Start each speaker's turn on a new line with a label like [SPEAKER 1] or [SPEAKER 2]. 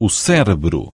[SPEAKER 1] o cérebro.